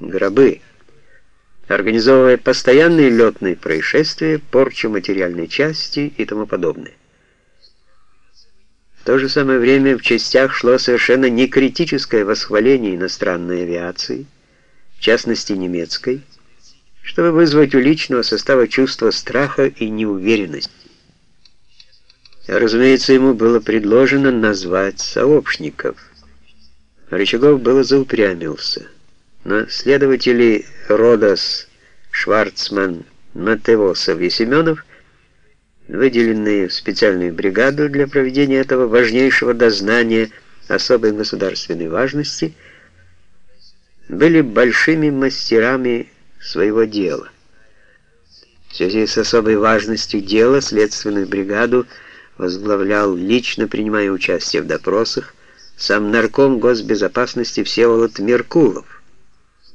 гробы, организовывая постоянные летные происшествия, порчу материальной части и тому подобное. В то же самое время в частях шло совершенно некритическое восхваление иностранной авиации, в частности немецкой, чтобы вызвать у личного состава чувство страха и неуверенности. Разумеется, ему было предложено назвать сообщников. Рычагов было заупрямился, но следователи Родос, Шварцман, Матевосов и Семенов, выделенные в специальную бригаду для проведения этого важнейшего дознания особой государственной важности, были большими мастерами своего дела. В связи с особой важностью дела следственную бригаду возглавлял, лично принимая участие в допросах, сам нарком госбезопасности Всеволод Меркулов.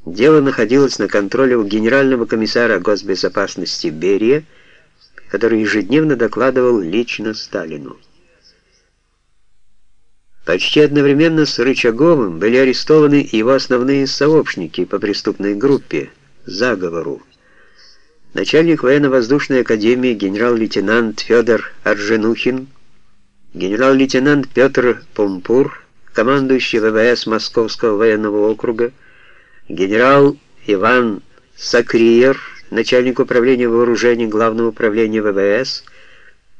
Дело находилось на контроле у генерального комиссара госбезопасности Берия, который ежедневно докладывал лично Сталину. Почти одновременно с Рычаговым были арестованы его основные сообщники по преступной группе «Заговору» начальник военно-воздушной академии генерал-лейтенант Федор Арженухин, генерал-лейтенант Петр Помпур, командующий ВВС Московского военного округа, генерал Иван Сакриер, начальник управления вооружений Главного управления ВВС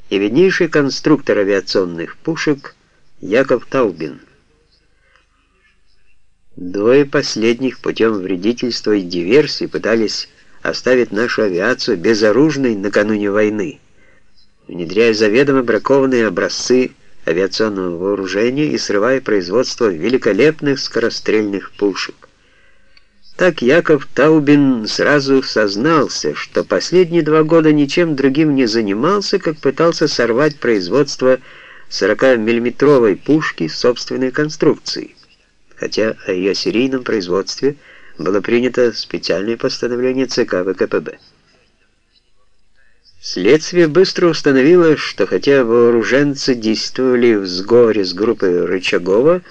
и виднейший конструктор авиационных пушек Яков Таубин. Двое последних путем вредительства и диверсии пытались оставит нашу авиацию безоружной накануне войны, внедряя заведомо бракованные образцы авиационного вооружения и срывая производство великолепных скорострельных пушек. Так Яков Таубин сразу сознался, что последние два года ничем другим не занимался, как пытался сорвать производство 40-миллиметровой пушки собственной конструкции, хотя о ее серийном производстве – было принято специальное постановление ЦК ВКПБ. Следствие быстро установило, что хотя вооруженцы действовали в сговоре с группой Рычагова,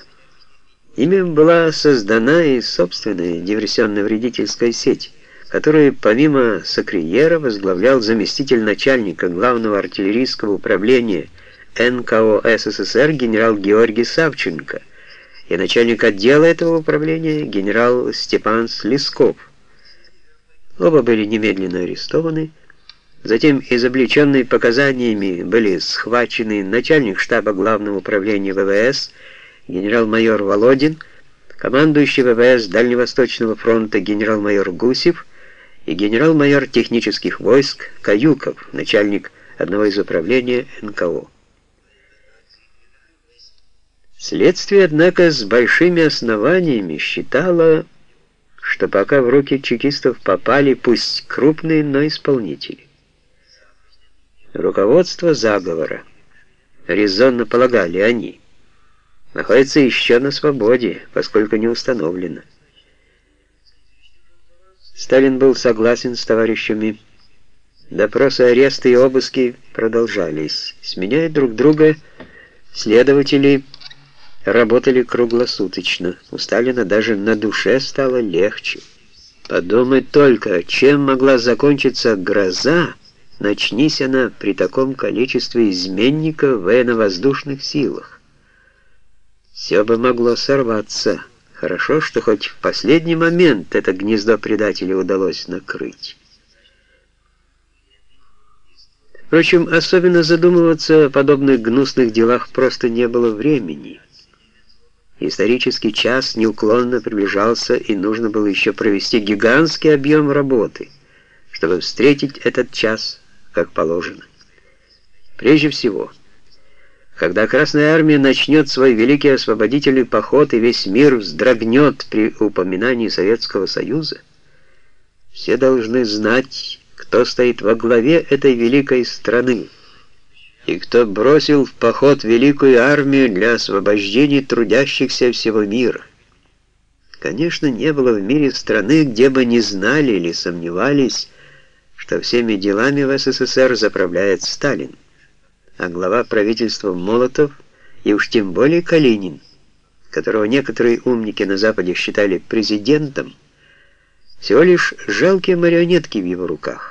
ими была создана и собственная диверсионно-вредительская сеть, которую помимо Сакриера возглавлял заместитель начальника главного артиллерийского управления НКО СССР генерал Георгий Савченко, и начальник отдела этого управления генерал Степан Слесков. Оба были немедленно арестованы, затем изобличенные показаниями были схвачены начальник штаба Главного управления ВВС генерал-майор Володин, командующий ВВС Дальневосточного фронта генерал-майор Гусев и генерал-майор технических войск Каюков, начальник одного из управления НКО. Следствие, однако, с большими основаниями считало, что пока в руки чекистов попали пусть крупные, но исполнители. Руководство заговора, резонно полагали они, находится еще на свободе, поскольку не установлено. Сталин был согласен с товарищами. Допросы, аресты и обыски продолжались, сменяя друг друга следователи работали круглосуточно. У Сталина даже на душе стало легче. Подумать только, чем могла закончиться гроза, начнись она при таком количестве изменников в военно-воздушных силах. Все бы могло сорваться. Хорошо, что хоть в последний момент это гнездо предателя удалось накрыть. Впрочем, особенно задумываться о подобных гнусных делах просто не было времени. Исторический час неуклонно приближался, и нужно было еще провести гигантский объем работы, чтобы встретить этот час как положено. Прежде всего, когда Красная Армия начнет свой великий освободительный поход и весь мир вздрогнет при упоминании Советского Союза, все должны знать, кто стоит во главе этой великой страны, и кто бросил в поход великую армию для освобождения трудящихся всего мира. Конечно, не было в мире страны, где бы не знали или сомневались, что всеми делами в СССР заправляет Сталин, а глава правительства Молотов и уж тем более Калинин, которого некоторые умники на Западе считали президентом, Всего лишь жалкие марионетки в его руках.